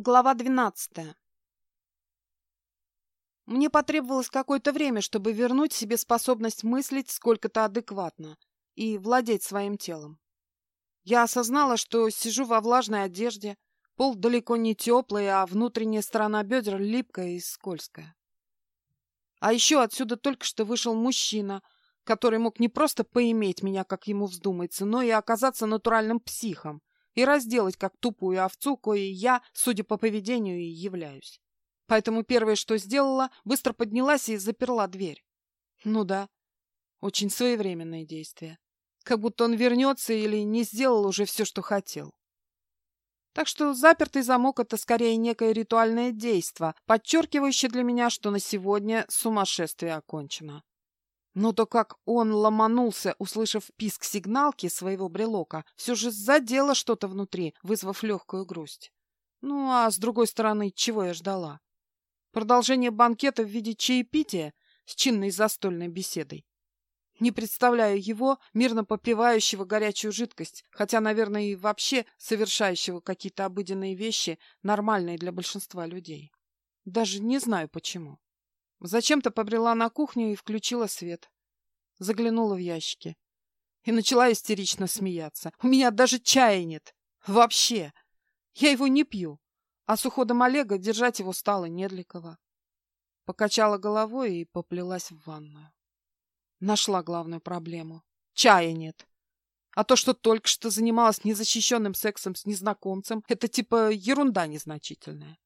Глава двенадцатая. Мне потребовалось какое-то время, чтобы вернуть себе способность мыслить сколько-то адекватно и владеть своим телом. Я осознала, что сижу во влажной одежде, пол далеко не теплый, а внутренняя сторона бедер липкая и скользкая. А еще отсюда только что вышел мужчина, который мог не просто поиметь меня, как ему вздумается, но и оказаться натуральным психом, и разделать как тупую овцу, кое я, судя по поведению, и являюсь. Поэтому первое, что сделала, быстро поднялась и заперла дверь. Ну да, очень своевременное действие. Как будто он вернется или не сделал уже все, что хотел. Так что запертый замок — это скорее некое ритуальное действо, подчеркивающее для меня, что на сегодня сумасшествие окончено. Но то, как он ломанулся, услышав писк сигналки своего брелока, все же задело что-то внутри, вызвав легкую грусть. Ну, а с другой стороны, чего я ждала? Продолжение банкета в виде чаепития с чинной застольной беседой. Не представляю его, мирно попивающего горячую жидкость, хотя, наверное, и вообще совершающего какие-то обыденные вещи, нормальные для большинства людей. Даже не знаю почему. Зачем-то побрела на кухню и включила свет. Заглянула в ящики. И начала истерично смеяться. У меня даже чая нет. Вообще. Я его не пью. А с уходом Олега держать его стало не для кого. Покачала головой и поплелась в ванную. Нашла главную проблему. Чая нет. А то, что только что занималась незащищенным сексом с незнакомцем, это типа ерунда незначительная.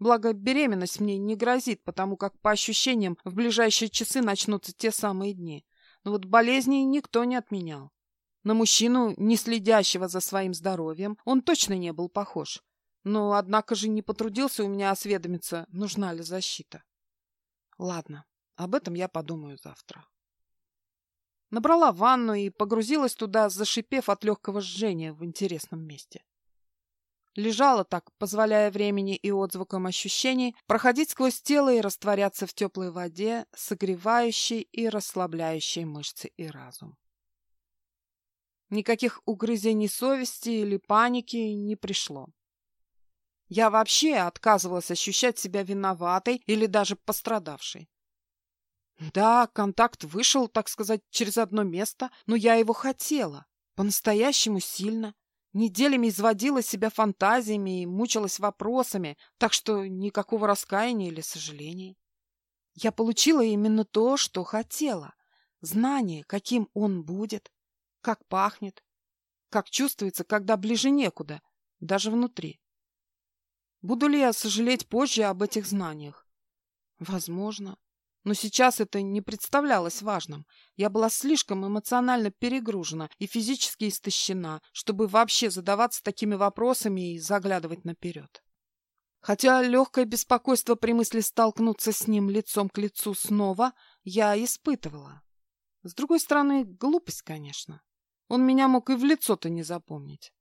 Благо, беременность мне не грозит, потому как, по ощущениям, в ближайшие часы начнутся те самые дни. Но вот болезни никто не отменял. На мужчину, не следящего за своим здоровьем, он точно не был похож. Но, однако же, не потрудился у меня осведомиться, нужна ли защита. Ладно, об этом я подумаю завтра. Набрала ванну и погрузилась туда, зашипев от легкого жжения в интересном месте. Лежала так, позволяя времени и отзвукам ощущений проходить сквозь тело и растворяться в теплой воде, согревающей и расслабляющей мышцы и разум. Никаких угрызений совести или паники не пришло. Я вообще отказывалась ощущать себя виноватой или даже пострадавшей. Да, контакт вышел, так сказать, через одно место, но я его хотела, по-настоящему сильно. Неделями изводила себя фантазиями и мучилась вопросами, так что никакого раскаяния или сожалений. Я получила именно то, что хотела. Знание, каким он будет, как пахнет, как чувствуется, когда ближе некуда, даже внутри. Буду ли я сожалеть позже об этих знаниях? Возможно. Но сейчас это не представлялось важным. Я была слишком эмоционально перегружена и физически истощена, чтобы вообще задаваться такими вопросами и заглядывать наперед. Хотя легкое беспокойство при мысли столкнуться с ним лицом к лицу снова я испытывала. С другой стороны, глупость, конечно. Он меня мог и в лицо-то не запомнить.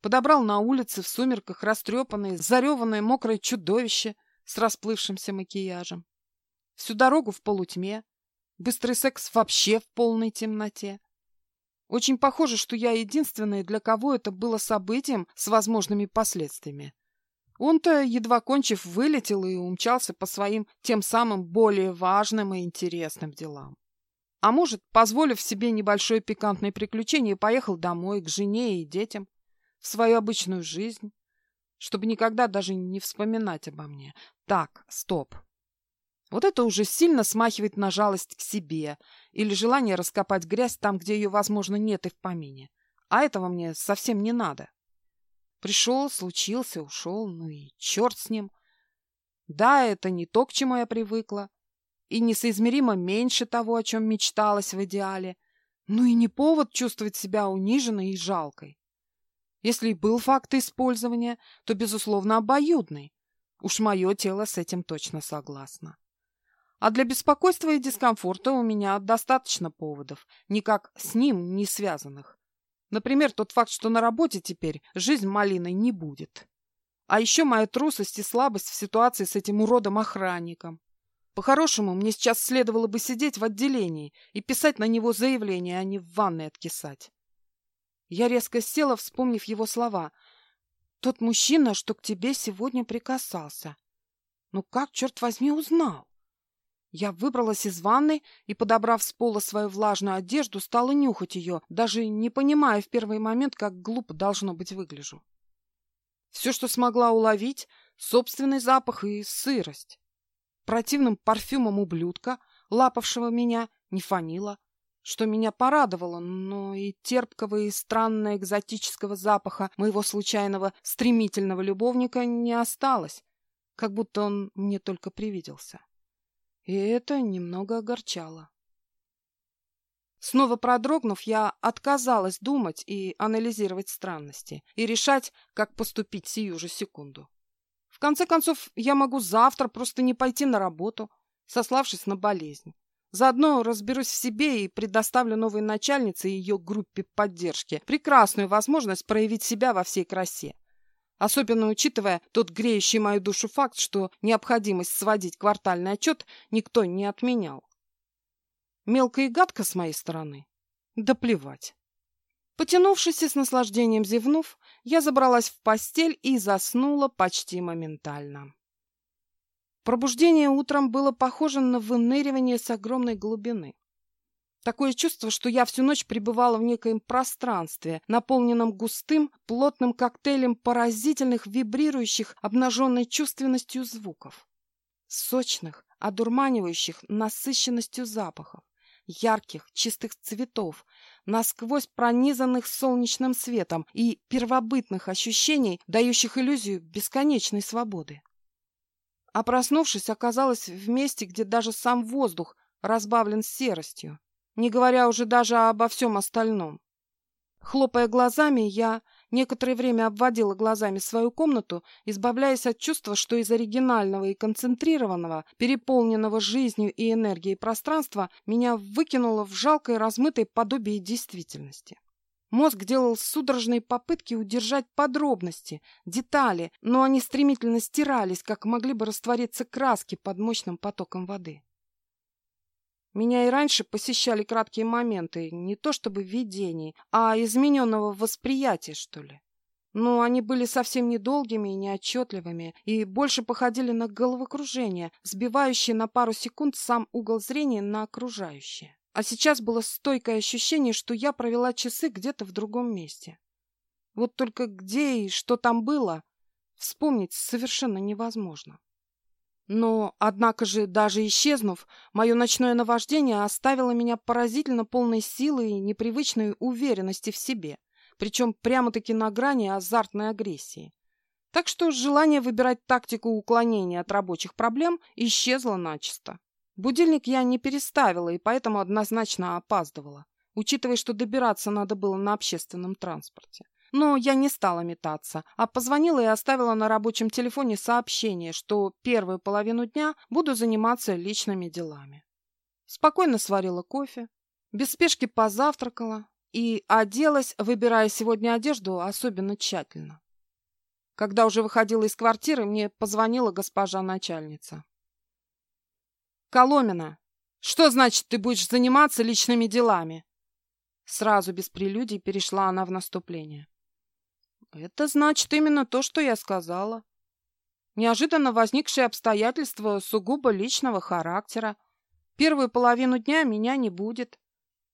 Подобрал на улице в сумерках растрепанное, зареванное мокрое чудовище с расплывшимся макияжем. Всю дорогу в полутьме. Быстрый секс вообще в полной темноте. Очень похоже, что я единственная, для кого это было событием с возможными последствиями. Он-то, едва кончив, вылетел и умчался по своим тем самым более важным и интересным делам. А может, позволив себе небольшое пикантное приключение, поехал домой к жене и детям, в свою обычную жизнь, чтобы никогда даже не вспоминать обо мне. Так, стоп. Вот это уже сильно смахивает на жалость к себе или желание раскопать грязь там, где ее, возможно, нет и в помине. А этого мне совсем не надо. Пришел, случился, ушел, ну и черт с ним. Да, это не то, к чему я привыкла, и несоизмеримо меньше того, о чем мечталось в идеале, ну и не повод чувствовать себя униженной и жалкой. Если и был факт использования, то, безусловно, обоюдный. Уж мое тело с этим точно согласно. А для беспокойства и дискомфорта у меня достаточно поводов, никак с ним не связанных. Например, тот факт, что на работе теперь жизнь малиной не будет. А еще моя трусость и слабость в ситуации с этим уродом-охранником. По-хорошему, мне сейчас следовало бы сидеть в отделении и писать на него заявление, а не в ванной откисать. Я резко села, вспомнив его слова. тот мужчина, что к тебе сегодня прикасался. Ну как, черт возьми, узнал? Я выбралась из ванной и, подобрав с пола свою влажную одежду, стала нюхать ее, даже не понимая в первый момент, как глупо должно быть выгляжу. Все, что смогла уловить, собственный запах и сырость. Противным парфюмом ублюдка, лапавшего меня, не фанило, что меня порадовало, но и терпкого и странно экзотического запаха моего случайного стремительного любовника не осталось, как будто он мне только привиделся. И это немного огорчало. Снова продрогнув, я отказалась думать и анализировать странности и решать, как поступить сию же секунду. В конце концов, я могу завтра просто не пойти на работу, сославшись на болезнь. Заодно разберусь в себе и предоставлю новой начальнице и ее группе поддержки прекрасную возможность проявить себя во всей красе. Особенно учитывая тот греющий мою душу факт, что необходимость сводить квартальный отчет никто не отменял. Мелко и гадко с моей стороны. Да плевать. Потянувшись и с наслаждением зевнув, я забралась в постель и заснула почти моментально. Пробуждение утром было похоже на выныривание с огромной глубины. Такое чувство, что я всю ночь пребывала в некоем пространстве, наполненном густым, плотным коктейлем поразительных, вибрирующих, обнаженной чувственностью звуков. Сочных, одурманивающих насыщенностью запахов, ярких, чистых цветов, насквозь пронизанных солнечным светом и первобытных ощущений, дающих иллюзию бесконечной свободы. А проснувшись, оказалась в месте, где даже сам воздух разбавлен серостью не говоря уже даже обо всем остальном. Хлопая глазами, я некоторое время обводила глазами свою комнату, избавляясь от чувства, что из оригинального и концентрированного, переполненного жизнью и энергией пространства меня выкинуло в жалкое размытое подобие действительности. Мозг делал судорожные попытки удержать подробности, детали, но они стремительно стирались, как могли бы раствориться краски под мощным потоком воды. Меня и раньше посещали краткие моменты, не то чтобы видений, а измененного восприятия, что ли. Но они были совсем недолгими и неотчетливыми, и больше походили на головокружение, сбивающее на пару секунд сам угол зрения на окружающее. А сейчас было стойкое ощущение, что я провела часы где-то в другом месте. Вот только где и что там было, вспомнить совершенно невозможно. Но, однако же, даже исчезнув, мое ночное наваждение оставило меня поразительно полной силы и непривычной уверенности в себе, причем прямо-таки на грани азартной агрессии. Так что желание выбирать тактику уклонения от рабочих проблем исчезло начисто. Будильник я не переставила и поэтому однозначно опаздывала, учитывая, что добираться надо было на общественном транспорте. Но я не стала метаться, а позвонила и оставила на рабочем телефоне сообщение, что первую половину дня буду заниматься личными делами. Спокойно сварила кофе, без спешки позавтракала и оделась, выбирая сегодня одежду особенно тщательно. Когда уже выходила из квартиры, мне позвонила госпожа начальница. «Коломина, что значит ты будешь заниматься личными делами?» Сразу без прелюдий перешла она в наступление. Это значит именно то, что я сказала. Неожиданно возникшие обстоятельства сугубо личного характера. Первую половину дня меня не будет.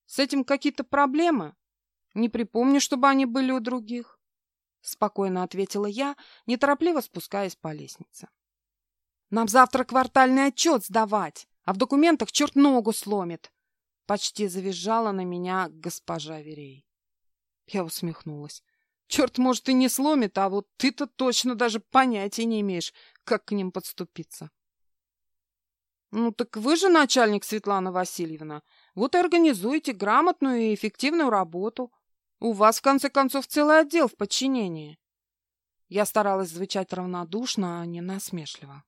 С этим какие-то проблемы? Не припомню, чтобы они были у других. Спокойно ответила я, неторопливо спускаясь по лестнице. Нам завтра квартальный отчет сдавать, а в документах черт ногу сломит. Почти завизжала на меня госпожа Верей. Я усмехнулась. Черт, может, и не сломит, а вот ты-то точно даже понятия не имеешь, как к ним подступиться. Ну так вы же начальник, Светлана Васильевна. Вот и организуете грамотную и эффективную работу. У вас, в конце концов, целый отдел в подчинении. Я старалась звучать равнодушно, а не насмешливо.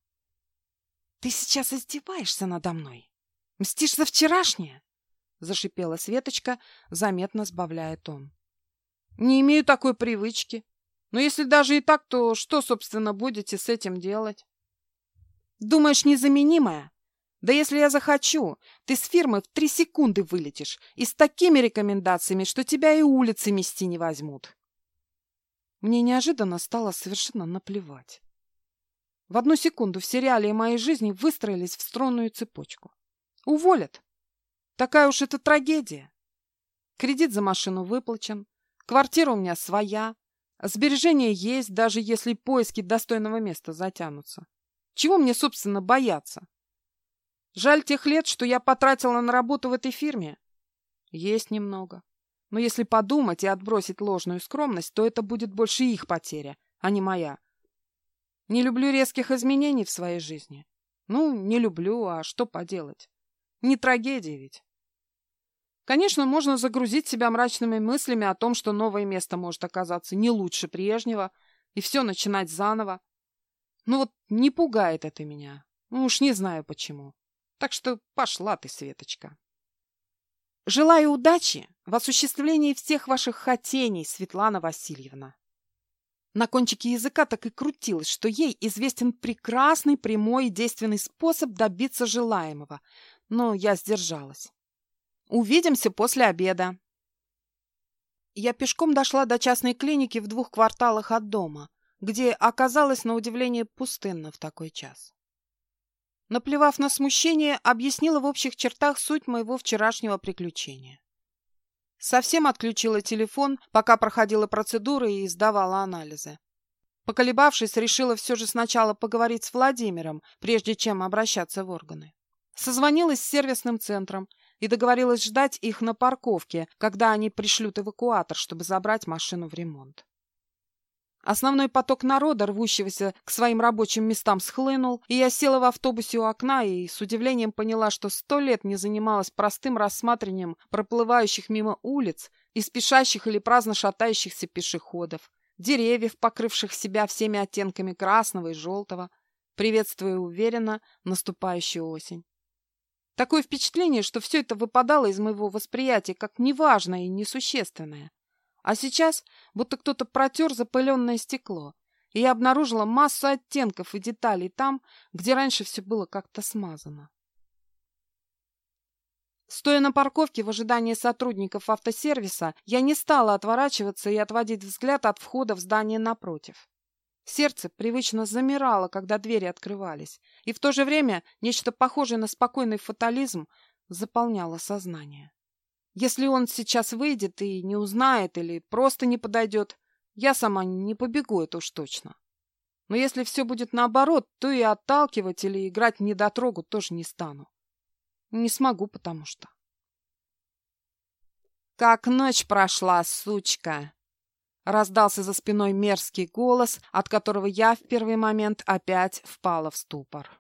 Ты сейчас издеваешься надо мной? Мстишь за вчерашнее? Зашипела Светочка, заметно сбавляя тон. Не имею такой привычки. Но если даже и так, то что, собственно, будете с этим делать? Думаешь, незаменимая? Да если я захочу, ты с фирмы в три секунды вылетишь и с такими рекомендациями, что тебя и улицы мести не возьмут. Мне неожиданно стало совершенно наплевать. В одну секунду все реалии моей жизни выстроились в струнную цепочку. Уволят. Такая уж это трагедия. Кредит за машину выплачен, квартира у меня своя, сбережения есть, даже если поиски достойного места затянутся. Чего мне, собственно, бояться? Жаль тех лет, что я потратила на работу в этой фирме. Есть немного. Но если подумать и отбросить ложную скромность, то это будет больше их потеря, а не моя. Не люблю резких изменений в своей жизни. Ну, не люблю, а что поделать? Не трагедия ведь. Конечно, можно загрузить себя мрачными мыслями о том, что новое место может оказаться не лучше прежнего, и все начинать заново. Но вот не пугает это меня. Ну уж не знаю почему. Так что пошла ты, Светочка. Желаю удачи в осуществлении всех ваших хотений, Светлана Васильевна. На кончике языка так и крутилось, что ей известен прекрасный, прямой и действенный способ добиться желаемого, но я сдержалась. Увидимся после обеда. Я пешком дошла до частной клиники в двух кварталах от дома, где оказалось на удивление пустынно в такой час. Наплевав на смущение, объяснила в общих чертах суть моего вчерашнего приключения. Совсем отключила телефон, пока проходила процедуры и сдавала анализы. Поколебавшись, решила все же сначала поговорить с Владимиром, прежде чем обращаться в органы. Созвонилась с сервисным центром и договорилась ждать их на парковке, когда они пришлют эвакуатор, чтобы забрать машину в ремонт. Основной поток народа, рвущегося к своим рабочим местам, схлынул, и я села в автобусе у окна и с удивлением поняла, что сто лет не занималась простым рассматриванием проплывающих мимо улиц и спешащих или праздно шатающихся пешеходов, деревьев, покрывших себя всеми оттенками красного и желтого, приветствуя уверенно наступающую осень. Такое впечатление, что все это выпадало из моего восприятия как неважное и несущественное. А сейчас будто кто-то протер запыленное стекло, и я обнаружила массу оттенков и деталей там, где раньше все было как-то смазано. Стоя на парковке в ожидании сотрудников автосервиса, я не стала отворачиваться и отводить взгляд от входа в здание напротив. Сердце привычно замирало, когда двери открывались, и в то же время нечто похожее на спокойный фатализм заполняло сознание. Если он сейчас выйдет и не узнает или просто не подойдет, я сама не побегу, это уж точно. Но если все будет наоборот, то и отталкивать или играть в недотрогу тоже не стану. Не смогу, потому что... «Как ночь прошла, сучка!» Раздался за спиной мерзкий голос, от которого я в первый момент опять впала в ступор.